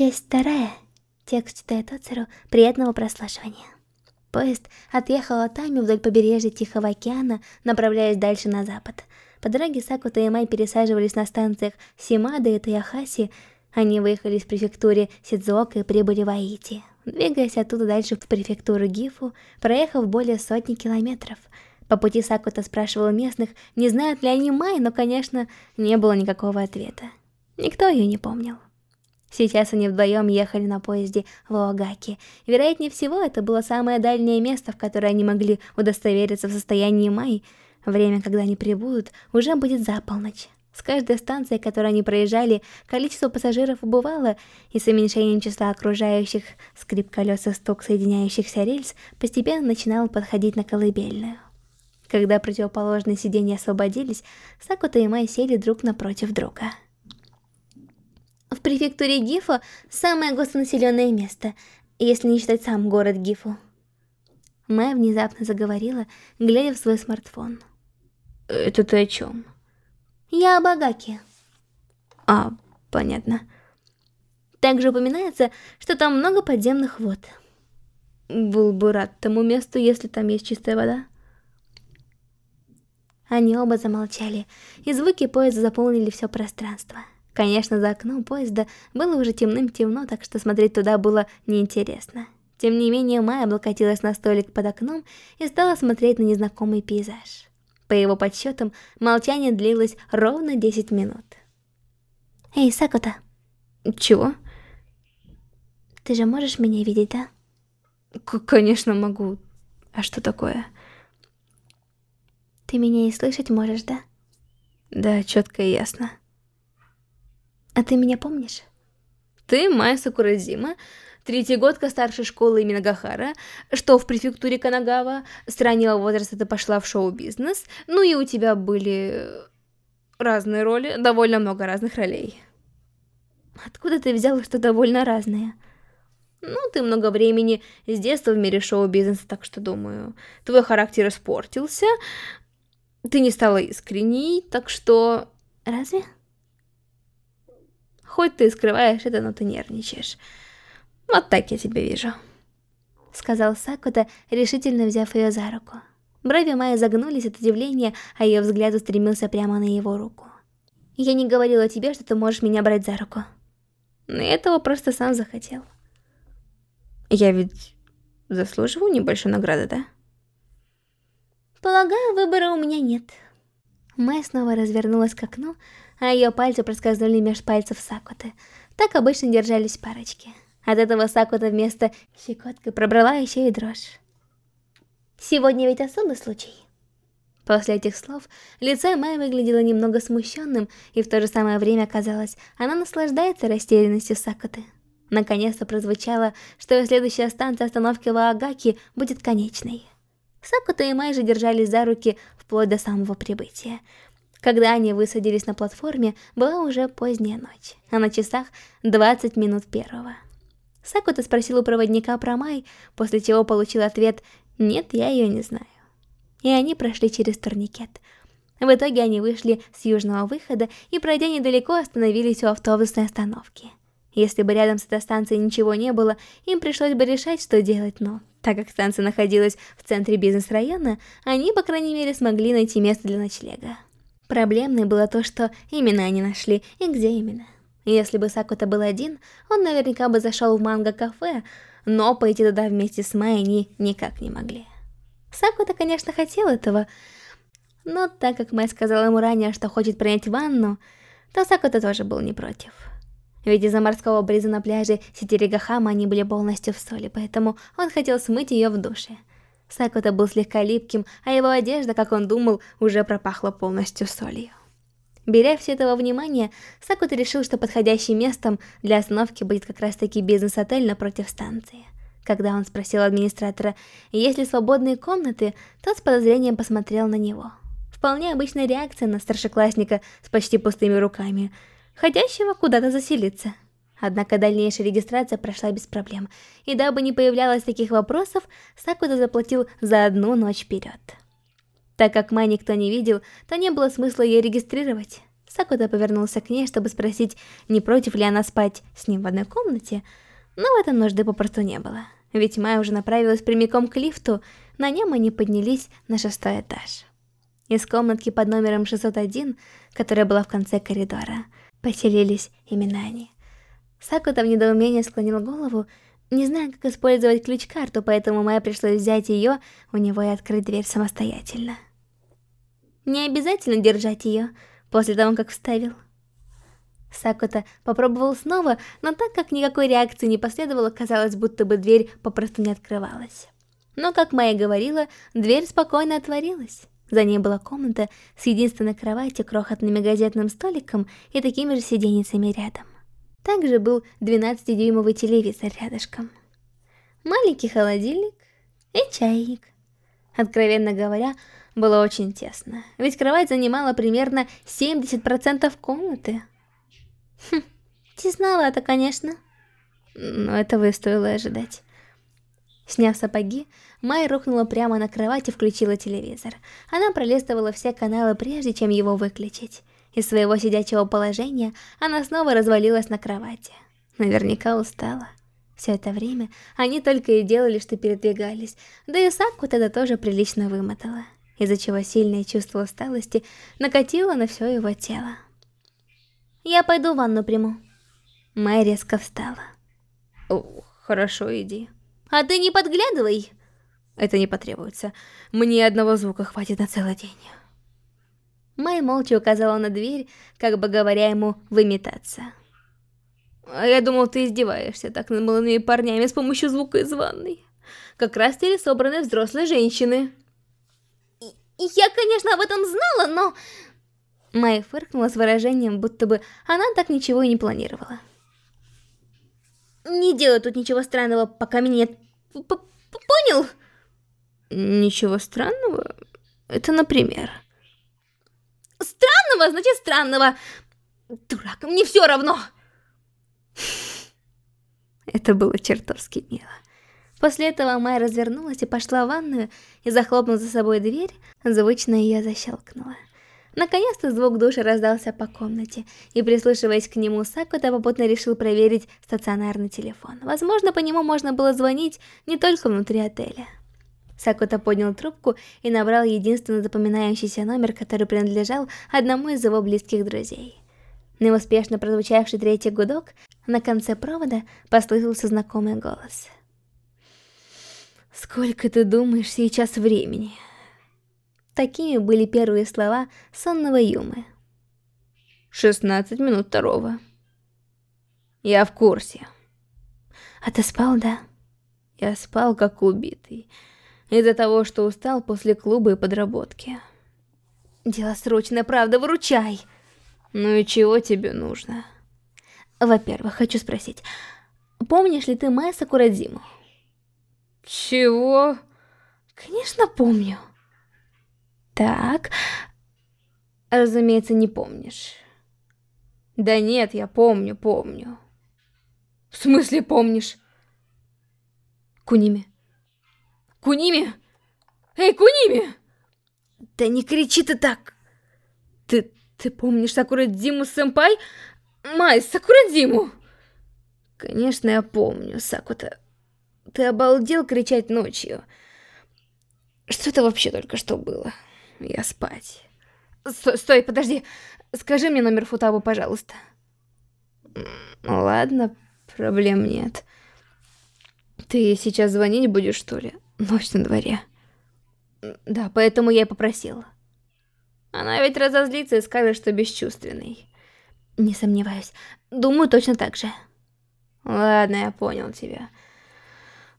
Часть вторая. Текст читает Оцеру. Приятного прослушивания. Поезд отъехал от Ами вдоль побережья Тихого океана, направляясь дальше на запад. По дороге Сакута и Май пересаживались на станциях Симада и Таяхаси. Они выехали из префектуры Сидзуока и прибыли в Аити. Двигаясь оттуда дальше в префектуру Гифу, проехав более сотни километров. По пути Сакута спрашивал местных, не знают ли они Май, но, конечно, не было никакого ответа. Никто ее не помнил. Сейчас они вдвоем ехали на поезде в Оагаки. Вероятнее всего, это было самое дальнее место, в которое они могли удостовериться в состоянии Май. Время, когда они прибудут, уже будет за полночь. С каждой станции, которую они проезжали, количество пассажиров убывало, и с уменьшением числа окружающих скрип колес и стук соединяющихся рельс постепенно начинал подходить на колыбельную. Когда противоположные сиденья освободились, Сакута и Май сели друг напротив друга. Префектуре Гифу самое густонаселенное место, если не считать сам город Гифу. Май внезапно заговорила, глядя в свой смартфон. Это ты о чем? Я об Агаке. А, понятно. Также упоминается, что там много подземных вод. Был бы рад тому месту, если там есть чистая вода. Они оба замолчали, и звуки поезда заполнили все пространство. Конечно, за окном поезда было уже темным-темно, так что смотреть туда было неинтересно. Тем не менее, Майя облокотилась на столик под окном и стала смотреть на незнакомый пейзаж. По его подсчетам, молчание длилось ровно 10 минут. «Эй, Сакута!» «Чего?» «Ты же можешь меня видеть, да?» К «Конечно могу. А что такое?» «Ты меня и слышать можешь, да?» «Да, четко и ясно». А ты меня помнишь? Ты Майя Сакуразима, третьегодка старшей школы имени Гахара, что в префектуре Канагава, с раннего возраста ты пошла в шоу-бизнес, ну и у тебя были разные роли, довольно много разных ролей. Откуда ты взяла, что довольно разное? Ну, ты много времени с детства в мире шоу-бизнеса, так что, думаю, твой характер испортился, ты не стала искренней, так что... Разве? Хоть ты и скрываешь это, но ты нервничаешь. Вот так я тебя вижу. Сказал Сакута, решительно взяв ее за руку. Брови Майи загнулись от удивления, а ее взгляд устремился прямо на его руку. Я не говорила тебе, что ты можешь меня брать за руку. Но этого просто сам захотел. Я ведь заслуживаю небольшой награды, да? Полагаю, выбора у меня нет. Май снова развернулась к окну, а ее пальцы проскользнули меж пальцев Сакуты. Так обычно держались парочки. От этого Сакута вместо щекотка пробрала еще и дрожь. Сегодня ведь особый случай. После этих слов лицо Мэй выглядело немного смущенным, и в то же самое время казалось, она наслаждается растерянностью Сакуты. Наконец-то прозвучало, что следующая станция остановки Ваагаки будет конечной. Сакута и Май же держались за руки вплоть до самого прибытия. Когда они высадились на платформе, была уже поздняя ночь, а на часах 20 минут первого. Сакута спросил у проводника про Май, после чего получил ответ «Нет, я ее не знаю». И они прошли через турникет. В итоге они вышли с южного выхода и, пройдя недалеко, остановились у автобусной остановки. Если бы рядом с этой станцией ничего не было, им пришлось бы решать, что делать, но так как станция находилась в центре бизнес-района, они, по крайней мере, смогли найти место для ночлега. Проблемной было то, что именно они нашли и где именно. Если бы Сакута был один, он наверняка бы зашел в манго-кафе, но пойти туда вместе с Май они никак не могли. Сакута, конечно, хотел этого, но так как Май сказала ему ранее, что хочет принять ванну, то Сакута тоже был не против. Ведь из-за морского бриза на пляже Ситиригахама они были полностью в соли, поэтому он хотел смыть ее в душе. Сакута был слегка липким, а его одежда, как он думал, уже пропахла полностью солью. Беря все это во внимание, Сакута решил, что подходящим местом для остановки будет как раз-таки бизнес-отель напротив станции. Когда он спросил администратора, есть ли свободные комнаты, тот с подозрением посмотрел на него. Вполне обычная реакция на старшеклассника с почти пустыми руками, хотящего куда-то заселиться. Однако дальнейшая регистрация прошла без проблем, и дабы не появлялось таких вопросов, Сакуда заплатил за одну ночь вперед. Так как Май никто не видел, то не было смысла ее регистрировать. Сакута повернулся к ней, чтобы спросить, не против ли она спать с ним в одной комнате, но в этом нужды попросту не было. Ведь Майя уже направилась прямиком к лифту, на нем они поднялись на шестой этаж. Из комнатки под номером 601, которая была в конце коридора, поселились именно они. Сакута в недоумении склонил голову, не зная, как использовать ключ-карту, поэтому Майя пришлось взять ее у него и открыть дверь самостоятельно. Не обязательно держать ее, после того, как вставил. Сакута попробовал снова, но так как никакой реакции не последовало, казалось, будто бы дверь попросту не открывалась. Но, как Майя говорила, дверь спокойно отворилась. За ней была комната с единственной кроватью, крохотным газетным столиком и такими же сиденьицами рядом. Также был 12-дюймовый телевизор рядышком. Маленький холодильник и чайник. Откровенно говоря, было очень тесно, ведь кровать занимала примерно 70% комнаты. Хм, тесновато, конечно. Но этого и стоило ожидать. Сняв сапоги, Май рухнула прямо на кровать и включила телевизор. Она пролистывала все каналы, прежде чем его выключить. Из своего сидячего положения она снова развалилась на кровати. Наверняка устала. Все это время они только и делали, что передвигались, да и Сакку тогда тоже прилично вымотала из-за чего сильное чувство усталости накатило на все его тело. «Я пойду ванну приму». Май резко встала. Хорошо, иди. «А ты не подглядывай!» Это не потребуется. Мне одного звука хватит на целый день. Май молча указала на дверь, как бы говоря ему выметаться. А я думал, ты издеваешься так над молодыми парнями с помощью звука из ванной. Как раз теле собраны взрослые женщины. Я, конечно, об этом знала, но... Майя фыркнула с выражением, будто бы она так ничего и не планировала. Не делай тут ничего странного, пока меня нет... П Понял? Ничего странного? Это, например... Странного, значит странного. Дурак, мне все равно. Это было чертовски мило. После этого Майя развернулась и пошла в ванную, и захлопнув за собой дверь, звучно ее защелкнула. Наконец-то звук душа раздался по комнате, и прислушиваясь к нему, Сакута попутно решил проверить стационарный телефон. Возможно, по нему можно было звонить не только внутри отеля. Сакута поднял трубку и набрал единственный запоминающийся номер, который принадлежал одному из его близких друзей. На успешно прозвучавший третий гудок, на конце провода послышался знакомый голос — Сколько ты думаешь сейчас времени? Такими были первые слова сонного Юмы. 16 минут второго. Я в курсе. А ты спал, да? Я спал как убитый. Из-за того, что устал после клуба и подработки. Дело срочное, правда, выручай. Ну и чего тебе нужно? Во-первых, хочу спросить, помнишь ли ты Майя Сакурадзиму? Чего? Конечно, помню. Так, разумеется, не помнишь. Да нет, я помню, помню. В смысле помнишь? Куними. Куними? Эй, Куними! Да не кричи ты так. Ты, ты помнишь Сакурадзиму сэмпай? Май, Сакурадзиму! Конечно, я помню, Сакута. Ты обалдел кричать ночью? Что это вообще только что было? Я спать. Стой, стой, подожди. Скажи мне номер Футабу, пожалуйста. Ладно, проблем нет. Ты сейчас звонить будешь, что ли? Ночь на дворе. Да, поэтому я и попросила. Она ведь разозлится и скажет, что бесчувственный. Не сомневаюсь. Думаю, точно так же. Ладно, я понял тебя.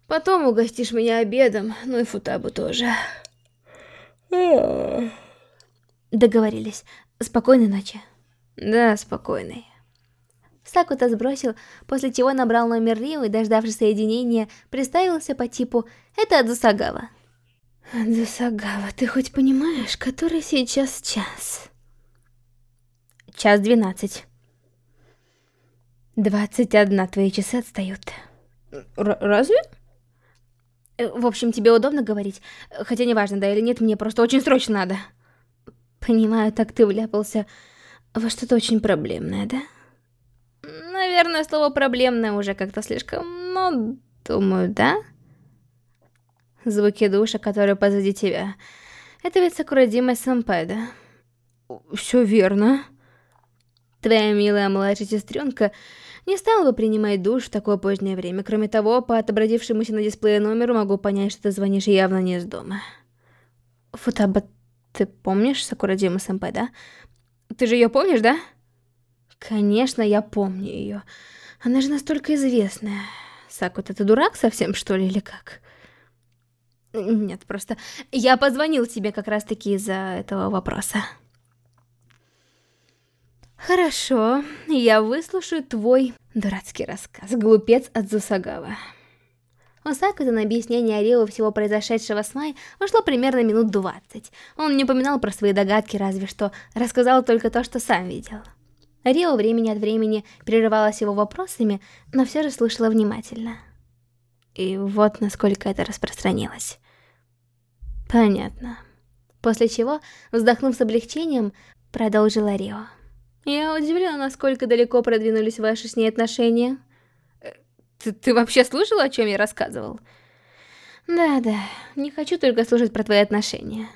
Потом угостишь меня обедом, ну и Футабу тоже. Договорились. Спокойной ночи. Да, спокойной. Сакута сбросил, после чего набрал номер Рио и, дождавшись соединения, представился по типу «Это Адзусагава». Адзусагава, ты хоть понимаешь, который сейчас час? Час двенадцать. Двадцать одна твои часы отстают. Р разве? Э, в общем, тебе удобно говорить? Хотя неважно, да или нет, мне просто очень срочно надо. Понимаю, так ты вляпался. Вы что-то очень проблемное, да? Наверное, слово «проблемное» уже как-то слишком, но думаю, да? Звуки душа, которые позади тебя. Это ведь Сакурадима Сэмпай, да? Все верно. Твоя милая младшая сестренка не стала бы принимать душ в такое позднее время. Кроме того, по отобразившемуся на дисплее номеру могу понять, что ты звонишь явно не из дома. Футаба, ты помнишь Сакурадима Сэмпай, да? Ты же ее помнишь, да? Конечно, я помню ее. Она же настолько известная. Сакута, ты дурак совсем, что ли, или как? Нет, просто я позвонил тебе как раз-таки из-за этого вопроса. Хорошо, я выслушаю твой дурацкий рассказ, глупец от Зусагава. У Сакута на объяснение Арио всего произошедшего с Май ушло примерно минут двадцать. Он не упоминал про свои догадки, разве что рассказал только то, что сам видел. Рио времени от времени прерывалась его вопросами, но все же слушала внимательно. И вот насколько это распространилось. Понятно. После чего, вздохнув с облегчением, продолжила Рио. Я удивлена, насколько далеко продвинулись ваши с ней отношения. Э, ты, ты вообще слушала, о чем я рассказывал? Да-да, не хочу только слушать про твои отношения.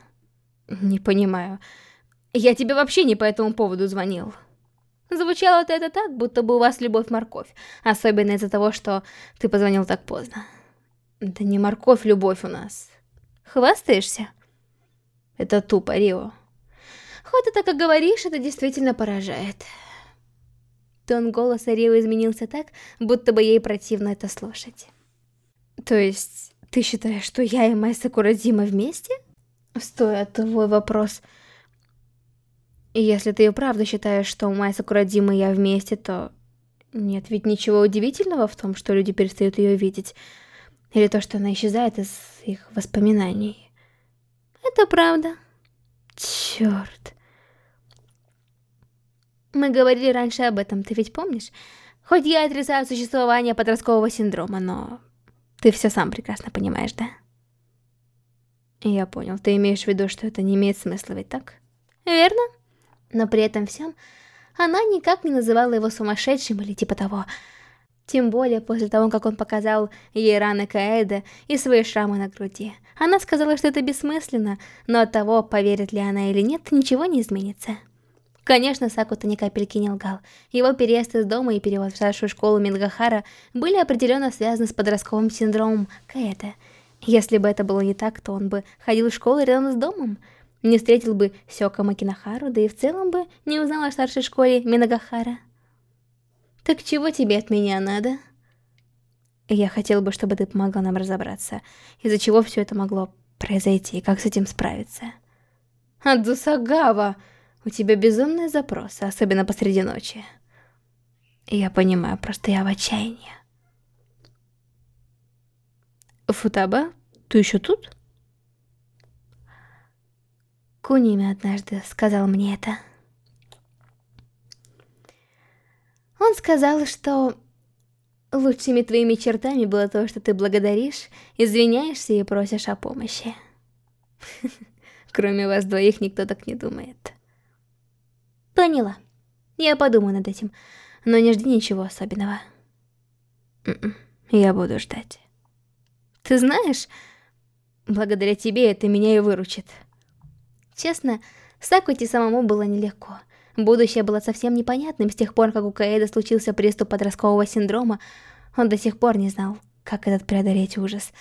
Не понимаю. Я тебе вообще не по этому поводу звонил. Звучало-то это так, будто бы у вас любовь-морковь. Особенно из-за того, что ты позвонил так поздно. Да не морковь-любовь у нас. Хвастаешься? Это тупо, Рио. Хоть ты так и говоришь, это действительно поражает. Тон голоса Рио изменился так, будто бы ей противно это слушать. То есть, ты считаешь, что я и Майса Курадима вместе? Стоя твой вопрос. Если ты и правда считаешь, что Майса Курадима и я вместе, то... Нет ведь ничего удивительного в том, что люди перестают ее видеть. Или то, что она исчезает из их воспоминаний. Это правда. Черт. Мы говорили раньше об этом, ты ведь помнишь? Хоть я отрицаю существование подросткового синдрома, но... Ты все сам прекрасно понимаешь, да? Я понял. Ты имеешь в виду, что это не имеет смысла, ведь так? Верно. Но при этом всем она никак не называла его сумасшедшим или типа того. Тем более после того, как он показал ей раны Каэда и свои шрамы на груди. Она сказала, что это бессмысленно, но от того, поверит ли она или нет, ничего не изменится. Конечно, Сакута ни капельки не лгал. Его переезд из дома и перевод в старшую школу Мингахара были определенно связаны с подростковым синдромом Каэда. Если бы это было не так, то он бы ходил в школу рядом с домом, не встретил бы Сёка Макинахару, да и в целом бы не узнал о старшей школе Минагахара. Так чего тебе от меня надо? Я хотел бы, чтобы ты помогла нам разобраться, из-за чего все это могло произойти и как с этим справиться. Адзусагава, у тебя безумные запросы, особенно посреди ночи. Я понимаю, просто я в отчаянии. Футаба, ты еще тут? Куними однажды сказал мне это. Он сказал, что лучшими твоими чертами было то, что ты благодаришь, извиняешься и просишь о помощи. Кроме вас двоих никто так не думает. Поняла. Я подумаю над этим, но не жди ничего особенного. М-м, я буду ждать. Ты знаешь, благодаря тебе это меня и выручит. Честно, Сакути самому было нелегко. Будущее было совсем непонятным с тех пор, как у Каэда случился приступ подросткового синдрома. Он до сих пор не знал, как этот преодолеть ужас.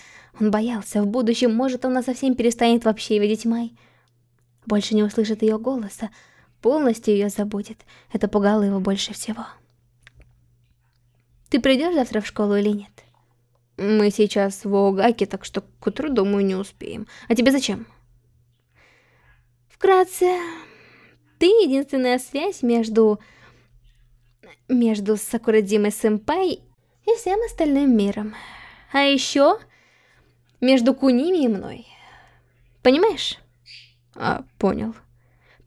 Он боялся, в будущем, может, она совсем перестанет вообще видеть Май. Больше не услышит ее голоса, полностью ее забудет. Это пугало его больше всего. Ты придешь завтра в школу или нет? Мы сейчас в Огаке, так что к утру, думаю, не успеем. А тебе зачем? Вкратце, ты единственная связь между... между Сакурадимой Сэмпай и всем остальным миром. А еще между Куними и мной. Понимаешь? А, понял.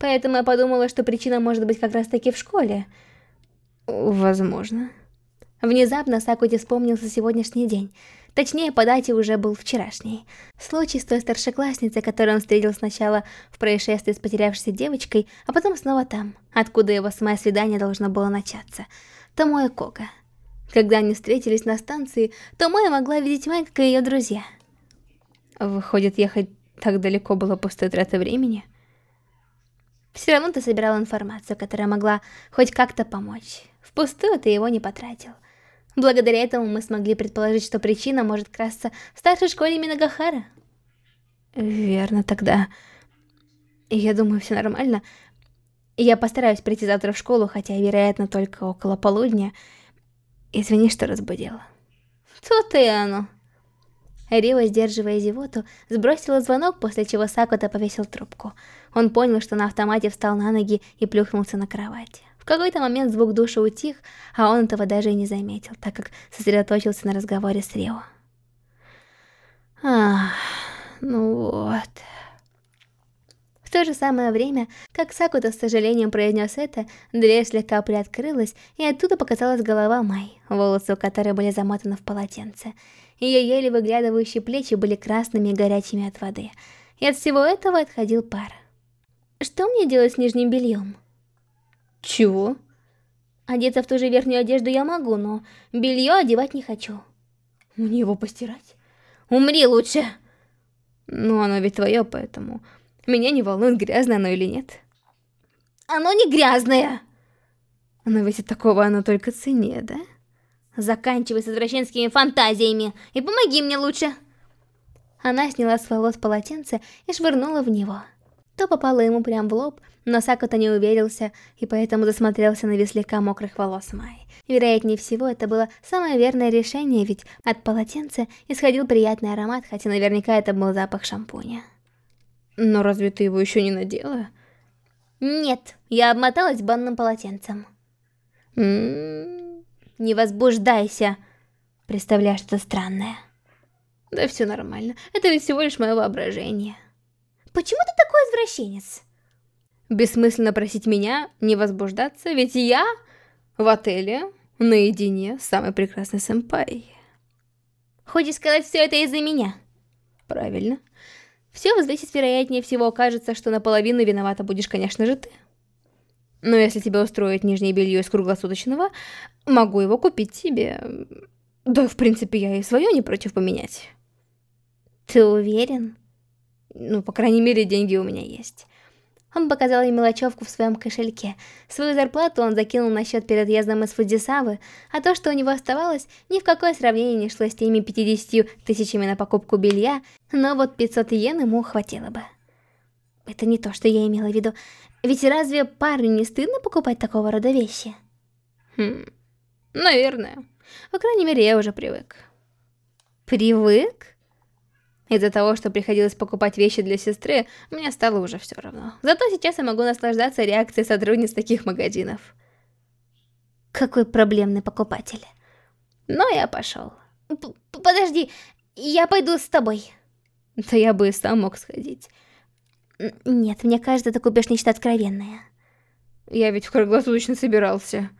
Поэтому я подумала, что причина может быть как раз-таки в школе. Возможно. Внезапно Сакути вспомнился сегодняшний день. Точнее, по дате уже был вчерашний. Случай с той старшеклассницей, которую он встретил сначала в происшествии с потерявшейся девочкой, а потом снова там, откуда его самое свидание должно было начаться. Томоя Кога. Когда они встретились на станции, Томоя могла видеть Май, как и ее друзья. Выходит, ехать так далеко было пустой тратой времени? Все равно ты собирал информацию, которая могла хоть как-то помочь. Впустую ты его не потратил. Благодаря этому мы смогли предположить, что причина может красться в старшей школе Минагахара. Верно, тогда... Я думаю, все нормально. Я постараюсь прийти завтра в школу, хотя, вероятно, только около полудня. Извини, что разбудила. Тут и оно. Рио, сдерживая зевоту, сбросила звонок, после чего Сакута повесил трубку. Он понял, что на автомате встал на ноги и плюхнулся на кровать. Какой-то момент звук душа утих, а он этого даже и не заметил, так как сосредоточился на разговоре с Рио. Ах, ну вот... В то же самое время, как Сакута с сожалением произнес это, дверь слегка приоткрылась, и оттуда показалась голова Май, волосы у которой были замотаны в полотенце. Ее еле выглядывающие плечи были красными и горячими от воды. И от всего этого отходил пар. Что мне делать с нижним бельем? Чего? Одеться в ту же верхнюю одежду я могу, но белье одевать не хочу. Мне его постирать? Умри лучше! Ну, оно ведь твое, поэтому... Меня не волнует, грязное оно или нет. Оно не грязное! Но ведь от такого оно только цене, да? Заканчивай с извращенскими фантазиями и помоги мне лучше. Она сняла с волос полотенце и швырнула в него. То попало ему прямо в лоб, но Сакута не уверился и поэтому засмотрелся на вид слегка мокрых волос Май. Вероятнее всего, это было самое верное решение, ведь от полотенца исходил приятный аромат, хотя наверняка это был запах шампуня. Но разве ты его еще не надела? Нет, я обмоталась банным полотенцем. М -м -м. Не возбуждайся. Представляешь что-то странное. Да все нормально. Это ведь всего лишь мое воображение. Почему ты такой извращенец? Бессмысленно просить меня не возбуждаться, ведь я в отеле наедине с самой прекрасной сэмпай. Хочешь сказать все это из-за меня? Правильно. Все взвесить вероятнее всего окажется, что наполовину виновата будешь, конечно же, ты. Но если тебя устроит нижнее белье из круглосуточного, могу его купить тебе. Да, в принципе, я и свое не против поменять. Ты уверен? Ну, по крайней мере, деньги у меня есть. Он показал ей мелочевку в своем кошельке. Свою зарплату он закинул на счет перед отъездом из Фудзисавы, а то, что у него оставалось, ни в какое сравнение не шло с теми 50 тысячами на покупку белья, но вот 500 йен ему хватило бы. Это не то, что я имела в виду. Ведь разве парню не стыдно покупать такого рода вещи? Хм, наверное. По крайней мере, я уже привык. Привык? Из-за того, что приходилось покупать вещи для сестры, мне стало уже все равно. Зато сейчас я могу наслаждаться реакцией сотрудниц таких магазинов. Какой проблемный покупатель. Но я пошел. П Подожди, я пойду с тобой. Да я бы и сам мог сходить. Нет, мне кажется, ты купишь нечто откровенное. Я ведь в круглосуточно собирался.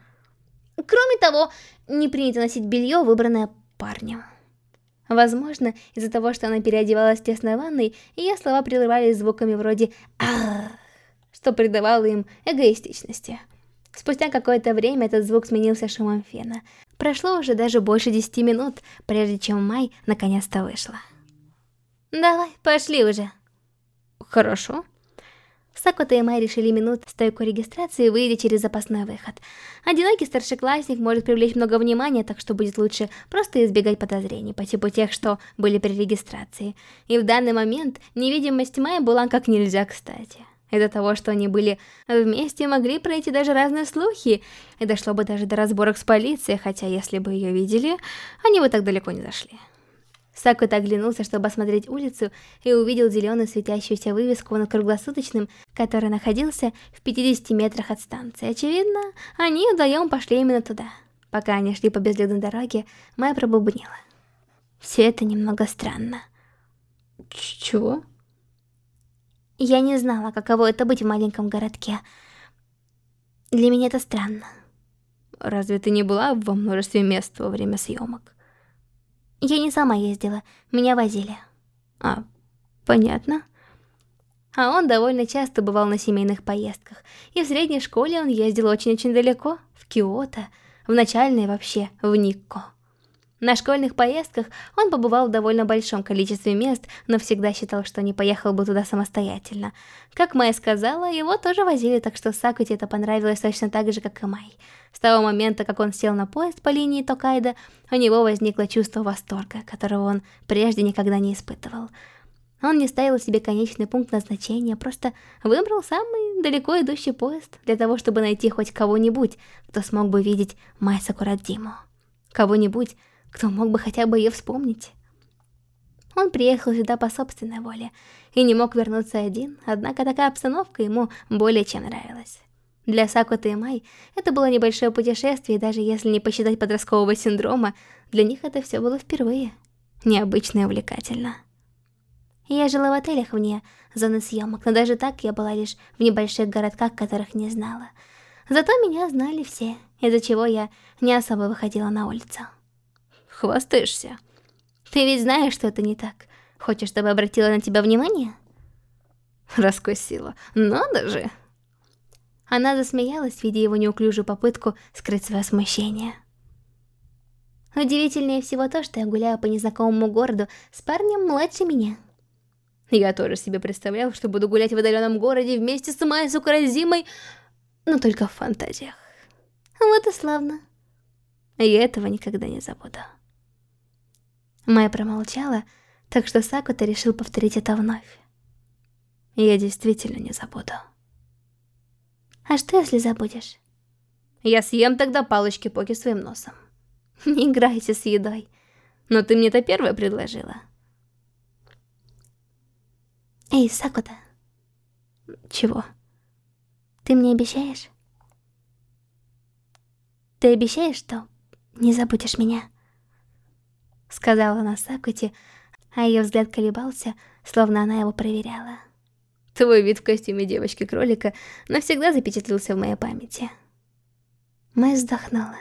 Кроме того, не принято носить белье, выбранное парнем. Возможно, из-за того, что она переодевалась в тесной ванной, ее слова прерывались звуками вроде «Ах», что придавало им эгоистичности. Спустя какое-то время этот звук сменился шумом фена. Прошло уже даже больше десяти минут, прежде чем Май наконец-то вышла. «Давай, пошли уже». «Хорошо». Сакута и Май решили минут стойку регистрации, выйдя через запасной выход. Одинокий старшеклассник может привлечь много внимания, так что будет лучше просто избегать подозрений по типу тех, что были при регистрации. И в данный момент невидимость Май была как нельзя кстати. Из-за того, что они были вместе, могли пройти даже разные слухи, и дошло бы даже до разборок с полицией, хотя если бы ее видели, они бы так далеко не зашли. Сакута оглянулся, чтобы осмотреть улицу, и увидел зеленую светящуюся вывеску над круглосуточным, который находился в 50 метрах от станции. Очевидно, они вдвоем пошли именно туда. Пока они шли по безлюдной дороге, Майя пробубнила. Все это немного странно. Ч Чего? Я не знала, каково это быть в маленьком городке. Для меня это странно. Разве ты не была во множестве мест во время съемок? Я не сама ездила, меня возили. А, понятно. А он довольно часто бывал на семейных поездках, и в средней школе он ездил очень-очень далеко, в Киото, в начальной вообще, в Никко. На школьных поездках он побывал в довольно большом количестве мест, но всегда считал, что не поехал бы туда самостоятельно. Как Май сказала, его тоже возили, так что Сакути это понравилось точно так же, как и Май. С того момента, как он сел на поезд по линии Токайдо, у него возникло чувство восторга, которого он прежде никогда не испытывал. Он не ставил себе конечный пункт назначения, просто выбрал самый далеко идущий поезд для того, чтобы найти хоть кого-нибудь, кто смог бы видеть Май Сакурадзиму. Кого-нибудь, кто мог бы хотя бы ее вспомнить. Он приехал сюда по собственной воле и не мог вернуться один, однако такая обстановка ему более чем нравилась. Для Сакуты и Май это было небольшое путешествие, и даже если не посчитать подросткового синдрома, для них это все было впервые. Необычно и увлекательно. Я жила в отелях вне зоны съемок, но даже так я была лишь в небольших городках, которых не знала. Зато меня знали все, из-за чего я не особо выходила на улицу. Хвастаешься? Ты ведь знаешь, что это не так. Хочешь, чтобы обратила на тебя внимание? Раскусила. Надо же. Она засмеялась, видя его неуклюжую попытку скрыть свое смущение. Удивительнее всего то, что я гуляю по незнакомому городу с парнем младше меня. Я тоже себе представлял, что буду гулять в отдаленном городе вместе с Майей Сукаразимой, но только в фантазиях. Вот и славно. Я этого никогда не забуду. Майя промолчала, так что Сакута решил повторить это вновь. Я действительно не забуду. А что, если забудешь? Я съем тогда палочки-поки своим носом. Не играйте с едой. Но ты мне это первое предложила. Эй, Сакута. Чего? Ты мне обещаешь? Ты обещаешь, что не забудешь меня? Сказала она Сакути, а ее взгляд колебался, словно она его проверяла. Твой вид в костюме девочки-кролика навсегда запечатлился в моей памяти. Мэй вздохнула.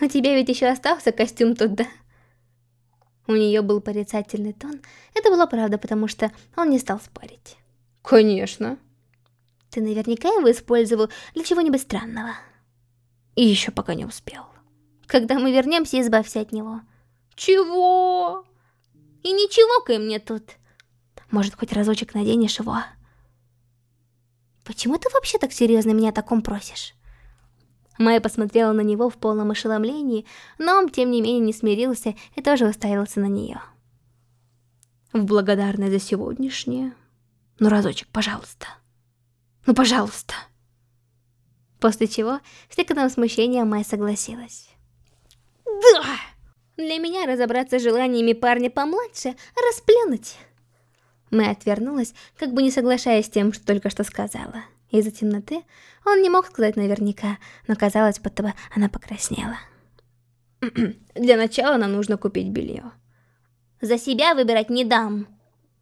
У тебя ведь еще остался костюм тут, да? У нее был порицательный тон. Это было правда, потому что он не стал спорить. Конечно. Ты наверняка его использовал для чего-нибудь странного. И еще пока не успел. Когда мы вернемся, избавься от него. Чего? И ничего ка мне тут. Может, хоть разочек наденешь его? Почему ты вообще так серьезно меня о таком просишь? Майя посмотрела на него в полном ошеломлении, но он, тем не менее, не смирился и тоже уставился на нее. В благодарность за сегодняшнее. Ну, разочек, пожалуйста. Ну, пожалуйста. После чего, с некоторым смущением, Майя согласилась. Да! Для меня разобраться с желаниями парня помладше, расплюнуть. Мэй отвернулась, как бы не соглашаясь с тем, что только что сказала. Из-за темноты он не мог сказать наверняка, но казалось, будто бы она покраснела. Для начала нам нужно купить белье. За себя выбирать не дам.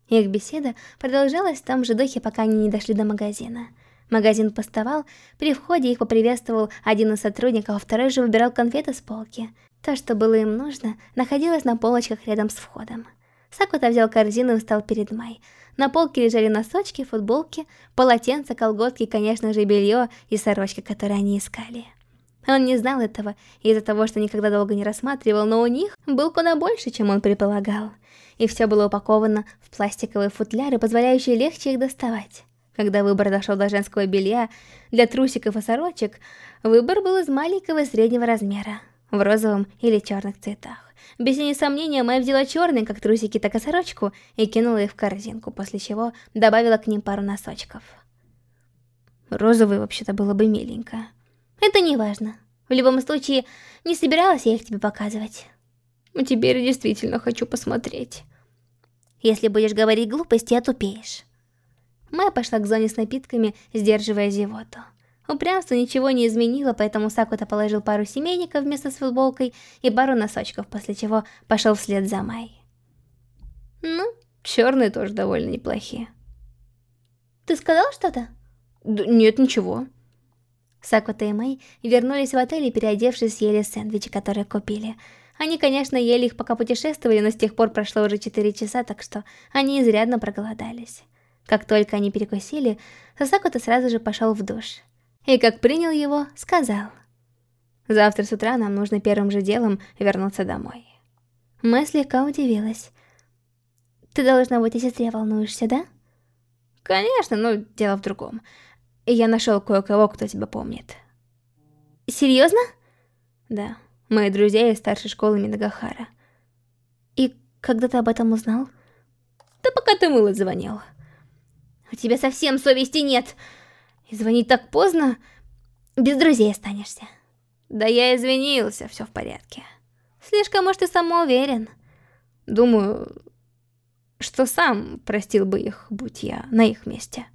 Их беседа продолжалась в том же духе, пока они не дошли до магазина. Магазин пустовал, при входе их поприветствовал один из сотрудников, а второй же выбирал конфеты с полки. То, что было им нужно, находилось на полочках рядом с входом. Сакута взял корзину и встал перед Май. На полке лежали носочки, футболки, полотенца, колготки и, конечно же, белье и сорочка, которые они искали. Он не знал этого из-за того, что никогда долго не рассматривал, но у них был куда больше, чем он предполагал. И все было упаковано в пластиковые футляры, позволяющие легче их доставать. Когда выбор дошел до женского белья для трусиков и сорочек, выбор был из маленького и среднего размера в розовом или черных цветах. Без тени сомнения, Мэй взяла черные, как трусики, так и сорочку, и кинула их в корзинку, после чего добавила к ним пару носочков. Розовый вообще-то было бы миленько. Это не важно. В любом случае, не собиралась я их тебе показывать. Но теперь действительно хочу посмотреть. Если будешь говорить глупости, отупеешь. Мэй пошла к зоне с напитками, сдерживая зевоту. Упрямство ничего не изменило, поэтому Сакута положил пару семейников вместо с футболкой и пару носочков, после чего пошел вслед за Май. Ну, черные тоже довольно неплохие. Ты сказал что-то? Нет, ничего. Сакута и Мэй вернулись в отель и, переодевшись, съели сэндвичи, которые купили. Они, конечно, ели их пока путешествовали, но с тех пор прошло уже 4 часа, так что они изрядно проголодались. Как только они перекусили, Сасако-то сразу же пошел в душ. И как принял его, сказал. Завтра с утра нам нужно первым же делом вернуться домой. Мэ слегка удивилась. Ты должна быть о сестре волнуешься, да? Конечно, но дело в другом. Я нашел кое-кого, кто тебя помнит. Серьезно? Да, мои друзья из старшей школы Минагахара. И когда ты об этом узнал? Да пока ты мыло звонил. У тебя совсем совести нет. И звонить так поздно, без друзей останешься. Да я извинился, все в порядке. Слишком, может, ты самоуверен. Думаю, что сам простил бы их, будь я на их месте.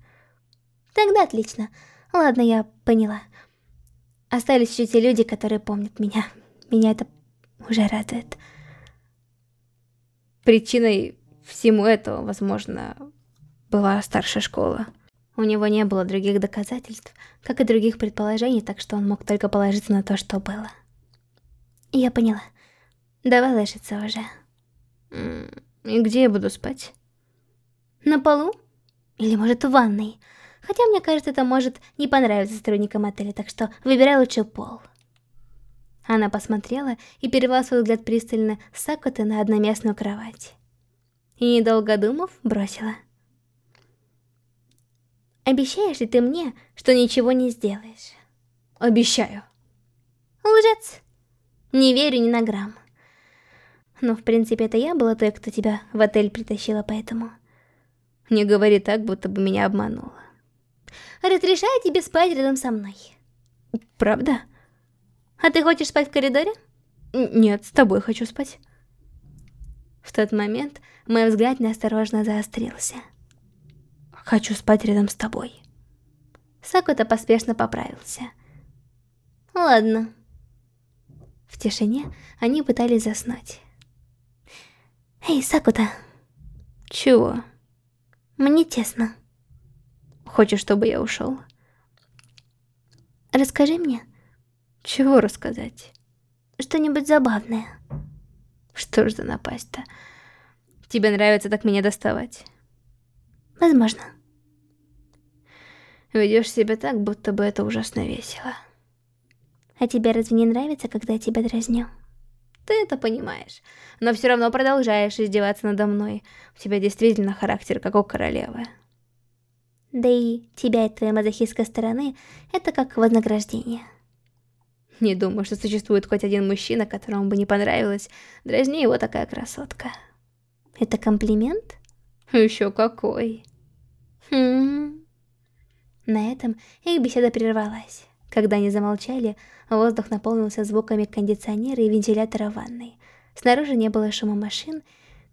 Тогда отлично. Ладно, я поняла. Остались еще те люди, которые помнят меня. Меня это уже радует. Причиной всему этого, возможно, была старшая школа. У него не было других доказательств, как и других предположений, так что он мог только положиться на то, что было. Я поняла. Давай ложиться уже. И где я буду спать? На полу? Или может в ванной? Хотя мне кажется, это может не понравиться сотрудникам отеля, так что выбирай лучше пол. Она посмотрела и перевела свой взгляд пристально с Сакуты на одноместную кровать. И недолго думав, бросила. Обещаешь ли ты мне, что ничего не сделаешь? Обещаю. Лжец. Не верю ни на грамм. Но в принципе это я была той, кто тебя в отель притащила, поэтому... Не говори так, будто бы меня обманула. Разрешаю тебе спать рядом со мной. Правда? А ты хочешь спать в коридоре? Нет, с тобой хочу спать. В тот момент мой взгляд неосторожно заострился. Хочу спать рядом с тобой. Сакута поспешно поправился. Ладно. В тишине они пытались заснуть. Эй, Сакута. Чего? Мне тесно. Хочешь, чтобы я ушел? Расскажи мне. Чего рассказать? Что-нибудь забавное. Что ж за напасть-то? Тебе нравится так меня доставать? Возможно. Ведешь себя так, будто бы это ужасно весело. А тебе разве не нравится, когда я тебя дразню? Ты это понимаешь, но все равно продолжаешь издеваться надо мной. У тебя действительно характер, как у королевы. Да и тебя и твоей мазохистской стороны — это как вознаграждение. Не думаю, что существует хоть один мужчина, которому бы не понравилось, дразни его такая красотка. Это комплимент? Еще какой. Хм. На этом их беседа прервалась. Когда они замолчали, воздух наполнился звуками кондиционера и вентилятора ванной. Снаружи не было шума машин,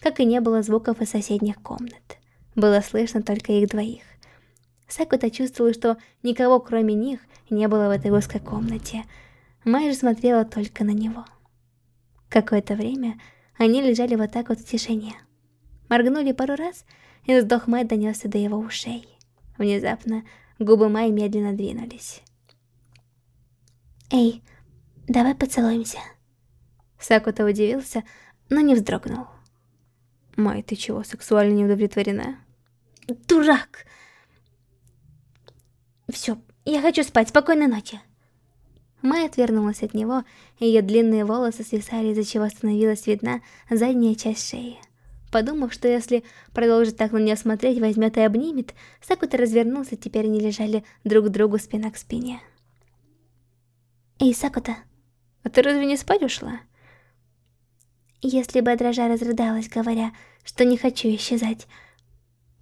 как и не было звуков из соседних комнат. Было слышно только их двоих. Сакута чувствовала, что никого кроме них не было в этой узкой комнате. Майя же смотрела только на него. Какое-то время они лежали вот так вот в тишине. Моргнули пару раз, и вздох Май донесся до его ушей. Внезапно губы Май медленно двинулись. «Эй, давай поцелуемся». Сакута удивился, но не вздрогнул. «Май, ты чего, сексуально не удовлетворена?» «Дурак!» «Все, я хочу спать, спокойной ночи!» Май отвернулась от него, ее длинные волосы свисали, из-за чего становилась видна задняя часть шеи. Подумав, что если продолжит так на нее смотреть, возьмет и обнимет, Сакута развернулся, теперь они лежали друг к другу спина к спине. «Эй, Сакута!» «А ты разве не спать ушла?» «Если бы дрожа разрыдалась, говоря, что не хочу исчезать,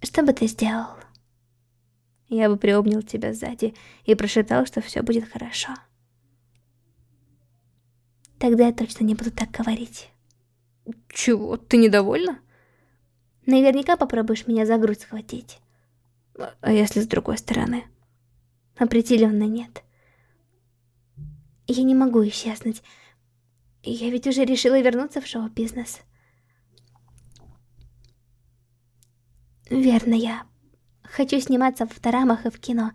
что бы ты сделал?» Я бы приобнял тебя сзади и прошептал, что все будет хорошо. Тогда я точно не буду так говорить. Чего? Ты недовольна? Наверняка попробуешь меня за грудь схватить. А если с другой стороны? Определенно нет. Я не могу исчезнуть. Я ведь уже решила вернуться в шоу-бизнес. Верно, я хочу сниматься в дорамах и в кино.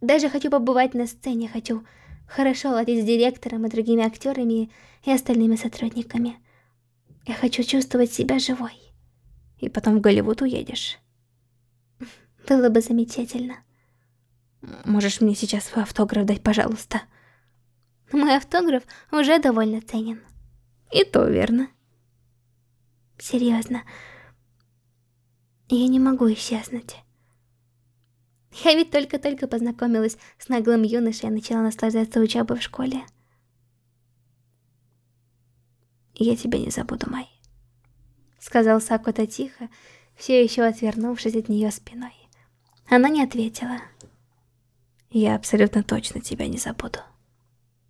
Даже хочу побывать на сцене, хочу хорошо ладить с директором и другими актерами и остальными сотрудниками. Я хочу чувствовать себя живой. И потом в Голливуд уедешь. Было бы замечательно. Можешь мне сейчас свой автограф дать, пожалуйста? Мой автограф уже довольно ценен. И то верно. Серьезно. Я не могу исчезнуть. Я ведь только-только познакомилась с наглым юношей и начала наслаждаться учебой в школе. Я тебя не забуду, Май. Сказал Сакута тихо, все еще отвернувшись от нее спиной. Она не ответила. Я абсолютно точно тебя не забуду.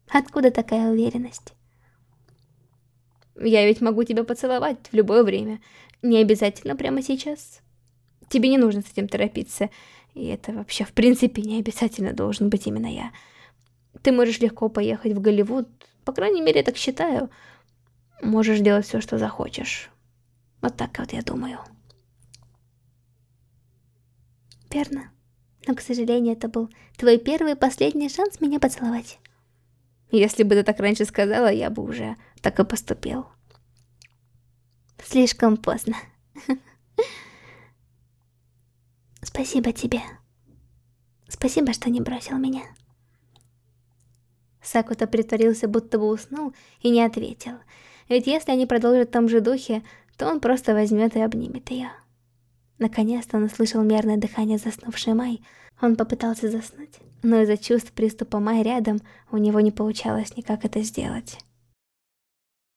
Откуда такая уверенность? Я ведь могу тебя поцеловать в любое время. Не обязательно прямо сейчас. Тебе не нужно с этим торопиться. И это вообще в принципе не обязательно должен быть именно я. Ты можешь легко поехать в Голливуд, по крайней мере, я так считаю. Можешь делать все, что захочешь. Вот так вот я думаю. Верно. Но, к сожалению, это был твой первый и последний шанс меня поцеловать. Если бы ты так раньше сказала, я бы уже так и поступил. Слишком поздно. Спасибо тебе. Спасибо, что не бросил меня. Сакута притворился, будто бы уснул, и не ответил. Ведь если они продолжат в том же духе, то он просто возьмет и обнимет ее. Наконец-то он услышал мерное дыхание заснувшей Май. Он попытался заснуть, но из-за чувств приступа Май рядом у него не получалось никак это сделать.